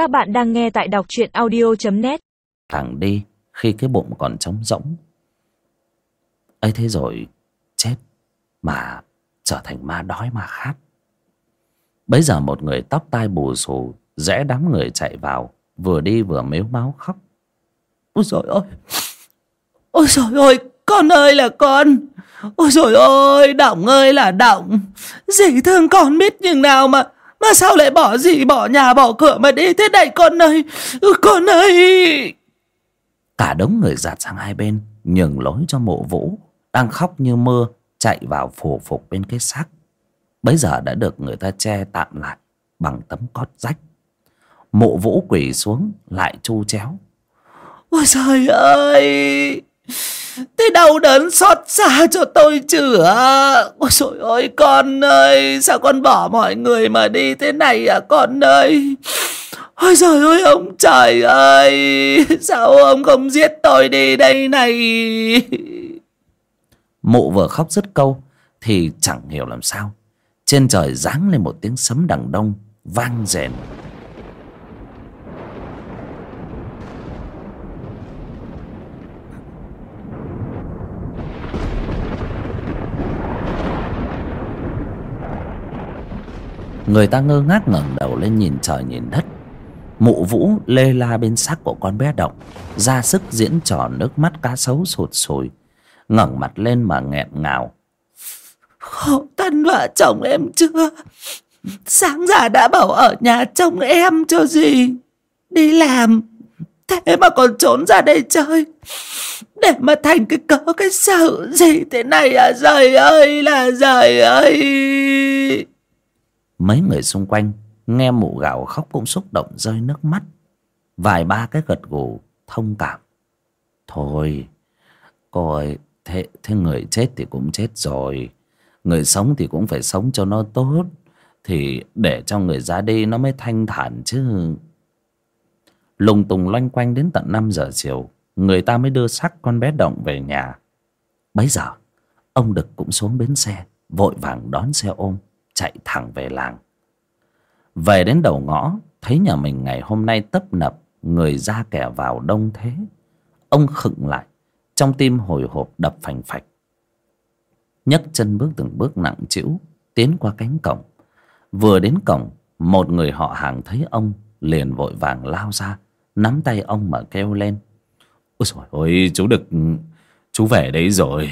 Các bạn đang nghe tại đọc truyện audio.net thẳng đi, khi cái bụng còn trống rỗng. Ấy thế rồi, chết mà trở thành ma đói mà khát. Bấy giờ một người tóc tai bù xù, rẽ đám người chạy vào, vừa đi vừa mếu máu khóc. Ôi trời ơi! Ôi trời ơi, con ơi là con! Ôi trời ơi, động ơi là động! Dì thương con biết nhưng nào mà mà sao lại bỏ dì bỏ nhà bỏ cửa mà đi thế này con ơi? Ừ, con ơi! Cả đống người giạt sang hai bên nhường lối cho mộ vũ đang khóc như mưa chạy vào phủ phục bên cái xác. Bấy giờ đã được người ta che tạm lại bằng tấm cót rách. Mộ vũ quỳ xuống lại chu chéo. Ôi trời ơi thế đau đớn xót xa cho tôi chữa. Ôi trời ơi, con ơi, sao con bỏ mọi người mà đi thế này à con ơi? Ôi trời ơi, ông trời ơi, sao ông không giết tôi đi đây này? Mụ vừa khóc dứt câu thì chẳng hiểu làm sao. Trên trời giáng lên một tiếng sấm đằng đông, vang rền. Người ta ngơ ngác ngẩng đầu lên nhìn trời nhìn đất. Mụ vũ lê la bên xác của con bé động, ra sức diễn trò nước mắt cá sấu sụt sùi, ngẩng mặt lên mà nghẹn ngào. Khổ thân vợ chồng em chưa? Sáng ra đã bảo ở nhà trông em cho gì? Đi làm, thế mà còn trốn ra đây chơi. Để mà thành cái cớ, cái sự gì thế này à? Trời ơi là trời ơi mấy người xung quanh nghe mụ gạo khóc cũng xúc động rơi nước mắt. Vài ba cái gật gù thông cảm. Thôi cô ơi thế, thế người chết thì cũng chết rồi. Người sống thì cũng phải sống cho nó tốt. Thì để cho người ra đi nó mới thanh thản chứ. Lùng tùng loanh quanh đến tận năm giờ chiều người ta mới đưa xác con bé động về nhà. Bấy giờ ông đực cũng xuống bến xe vội vàng đón xe ôm chạy thẳng về làng. Về đến đầu ngõ, thấy nhà mình ngày hôm nay tấp nập, người ra kẻ vào đông thế. Ông khựng lại, trong tim hồi hộp đập phành phạch. Nhấc chân bước từng bước nặng trĩu, tiến qua cánh cổng. Vừa đến cổng, một người họ hàng thấy ông, liền vội vàng lao ra, nắm tay ông mà kêu lên. Ôi trời ơi, chú đực chú về đấy rồi.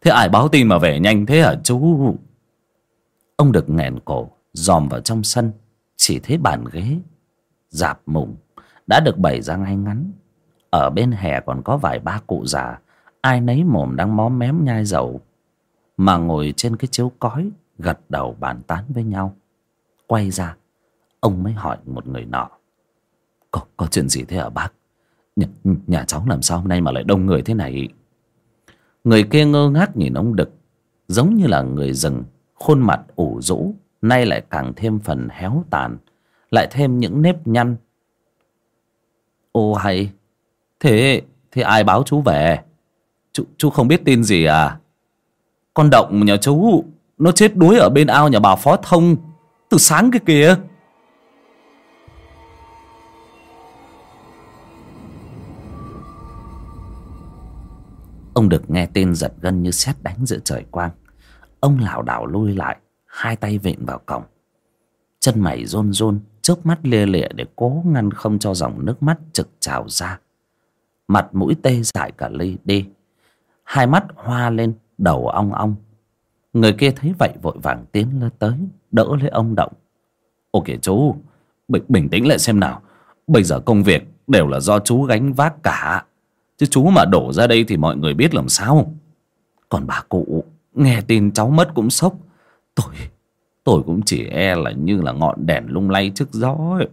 Thế ai báo tin mà về nhanh thế hả chú? Ông được nghẹn cổ dòm vào trong sân chỉ thấy bàn ghế dạp mùng đã được bày ra ngay ngắn. Ở bên hè còn có vài ba cụ già ai nấy mồm đang móm mém nhai dầu mà ngồi trên cái chiếu cói gật đầu bàn tán với nhau. Quay ra ông mới hỏi một người nọ có, có chuyện gì thế hả bác? Nhà, nhà cháu làm sao hôm nay mà lại đông người thế này? Người kia ngơ ngác nhìn ông đực giống như là người rừng khuôn mặt ủ rũ, nay lại càng thêm phần héo tàn, lại thêm những nếp nhăn. Ô hay, thế thế ai báo chú về? Chú chú không biết tin gì à? Con động nhà chú, nó chết đuối ở bên ao nhà bà phó thông, từ sáng cái kìa. Ông được nghe tin giật gân như sét đánh giữa trời quang ông lảo đảo lui lại hai tay vịn vào cổng chân mày rôn rôn chớp mắt lia lịa để cố ngăn không cho dòng nước mắt trực trào ra. Mặt mũi tê dại cả ly đi hai mắt hoa lên đầu ong ong. Người kia thấy vậy vội vàng tiến lên tới đỡ lấy ông động ok chú bình, bình tĩnh lại xem nào. Bây giờ công việc đều là do chú gánh vác cả. Chứ chú mà đổ ra đây thì mọi người biết làm sao. Còn bà cụ nghe tin cháu mất cũng sốc. Tôi tôi cũng chỉ e là như là ngọn đèn lung lay trước gió ấy.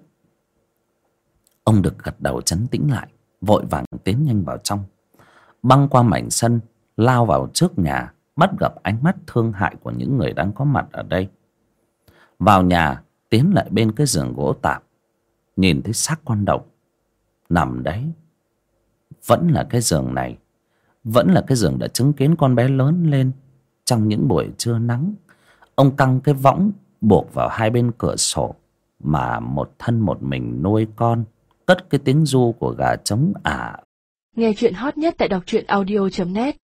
ông được gật đầu chấn tĩnh lại, vội vàng tiến nhanh vào trong. Băng qua mảnh sân, lao vào trước nhà, bắt gặp ánh mắt thương hại của những người đang có mặt ở đây. Vào nhà, tiến lại bên cái giường gỗ tạp, nhìn thấy xác con độc. Nằm đấy, vẫn là cái giường này, vẫn là cái giường đã chứng kiến con bé lớn lên trong những buổi trưa nắng. Ông căng cái võng buộc vào hai bên cửa sổ mà một thân một mình nuôi con, cất cái tiếng ru của gà trống ả. Nghe chuyện hot nhất tại đọc truyện audio.net